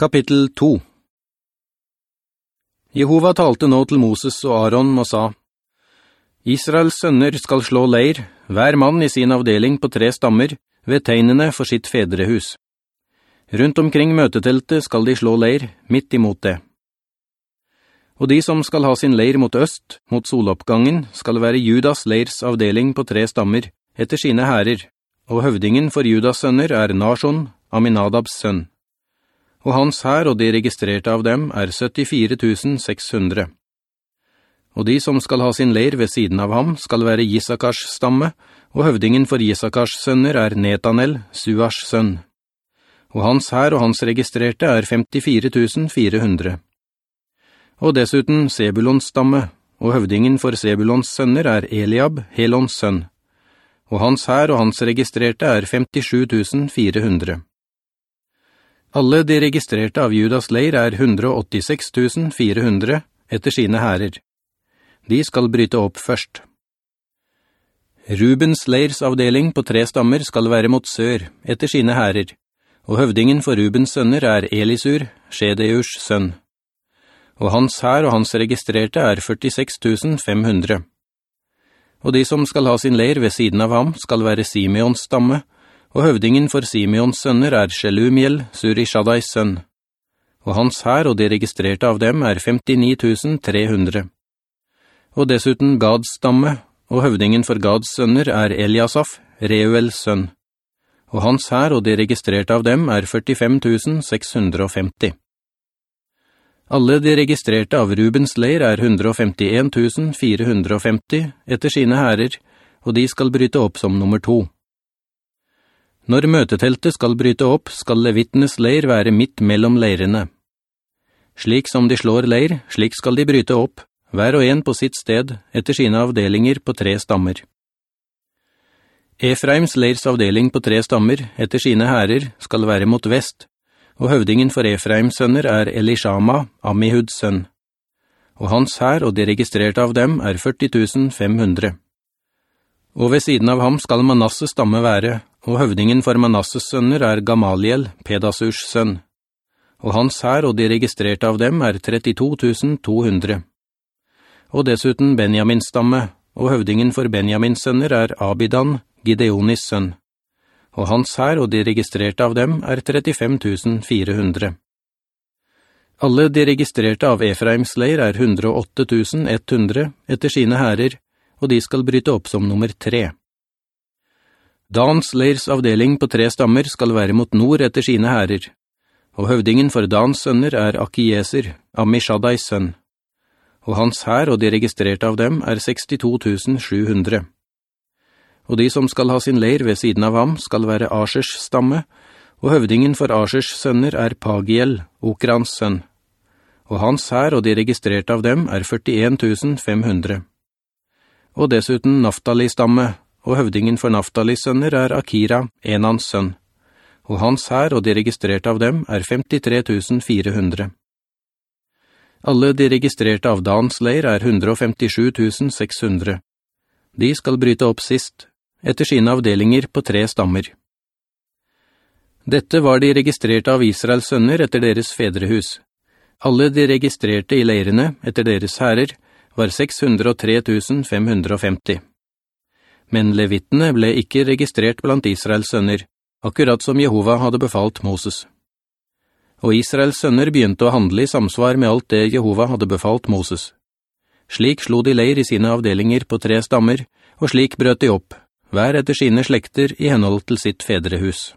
Kapittel 2 Jehova talte nå til Moses og Aaron og sa, Israels sønner skal slå leir, hver mann i sin avdeling på tre stammer, ved tegnene for sitt fedrehus. Rundt omkring møteteltet skal de slå leir, midt imot det. Og de som skal ha sin leir mot øst, mot soloppgangen, skal være Judas leirs avdeling på tre stammer, etter sine herrer, og høvdingen for Judas sønner er Nashon, Aminadabs sønn og hans her og de registrerte av dem er 74.600. Og de som skal ha sin leir ved siden av ham skal være Gisakars stamme, og høvdingen for Gisakars sønner er Netanel, Suars sønn. Og hans her og hans registrerte er 54.400. Og dessuten Sebulons stamme, og høvdingen for Sebulons sønner er Eliab, Helons sønn. Og hans her og hans registrerte er 57 400. Alle de registrerte av Judas leir er 186 400 etter sine herrer. De skal bryte opp først. Rubens leirs avdeling på tre stammer skal være mot sør, etter sine herrer, og høvdingen for Rubens sønner er Elisur, Shedeus sønn. Og hans her og hans registrerte er 46 500. Og de som skal ha sin leir ved siden av ham skal være Simeons stamme, og høvdingen for Simeons sønner er Shelumiel, Surishadais sønn. Og hans her og de registrerte av dem er 59.300. Og dessuten Gads stamme, og høvdingen for Gads sønner er Eliasaf, Reuels sønn. Og hans her og de registrerte av dem er 45.650. Alle de registrerte av Rubens leir er 151.450 etter sine herrer, og de skal bryte opp som nummer to. Når møteteltet skal bryte opp, skal levittenes leir være midt mellom leirene. Slik som de slår leir, slik skal de bryte opp, hver og en på sitt sted, etter sine avdelinger på tre stammer. Efraims leirs avdeling på tre stammer, etter sine herrer, skal være mot vest, og høvdingen for Efraims sønner er Elishama, Amihuds sønn. Og hans her og de registrerte av dem er 40 500. Og ved siden av ham skal Manasses stamme være, og høvdingen for Manasses sønner er Gamaliel, Pedasurs sønn. Og hans her og de registrerte av dem er 32.200. Og dessuten Benjamins stamme, og høvdingen for Benjamins sønner er Abidan, Gideonis sønn. Og hans her og de registrerte av dem er 35.400. Alle de registrerte av Efraims leir er 108.100 etter sine herrer, og de skal bryte opp som nummer tre. Dans leirs avdeling på tre stammer skal være mot nord etter sine herrer, og høvdingen for Dans sønner er Akieser, Amishadais sønn, og hans her og de registrerte av dem er 62.700. Og de som skal ha sin leir ved siden av ham skal være Asers stamme, og høvdingen for Asers sønner er Pagiel, Okrans sønn, og hans her og de registrerte av dem er 41.500. Og dessuten Naftali-stamme, og høvdingen for Naftalis sønner er Akira, Enans sønn, og hans her og de registrerte av dem er 53 400. Alle de registrerte av Dans leir er 157 600. De skal bryte opp sist, etter sine avdelinger på tre stammer. Dette var de registrerte av Israels sønner etter deres fedrehus. Alle de registrerte i leirene etter deres herrer var 603 550. Men levittene ble ikke registrert blant Israels sønner, akkurat som Jehova hadde befalt Moses. Og Israels sønner begynte å handle i samsvar med alt det Jehova hadde befalt Moses. Slik slo de leir i sine avdelinger på tre stammer, og slik brøt de opp, hver etter sine slekter i henhold til sitt fedrehus.